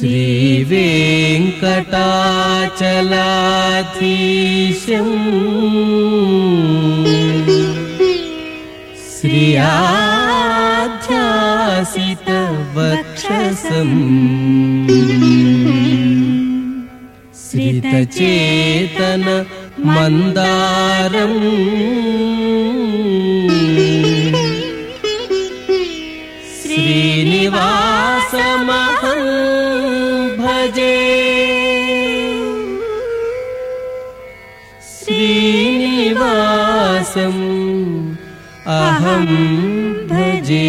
श्रीवेङ्कटाचलाधीशम्। श्रियाध्यासितवक्षसम्। श्रितचेतन मन्दारम् श्रीनिवासमहं भजे श्रीनिवासम् अहं भजे